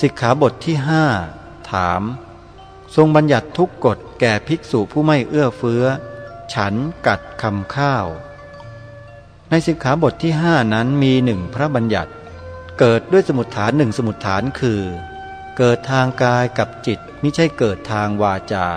สิกขาบทที่ห้าถาม ทรงบัญญัติทุกกฎแก่ภิกษุผู้ไม่เอื้อเฟื้อ ฉันกัดคำข้าว ในสิกขาบทที่ห้านั้นมีหนึ่งพระบัญญัติ เกิดด้วยสมุดฐานหนึ่งสมุดฐานคือ เกิดทางกายกับจิตไม่ใช่เกิดทางวาจา